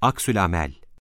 aksül amel,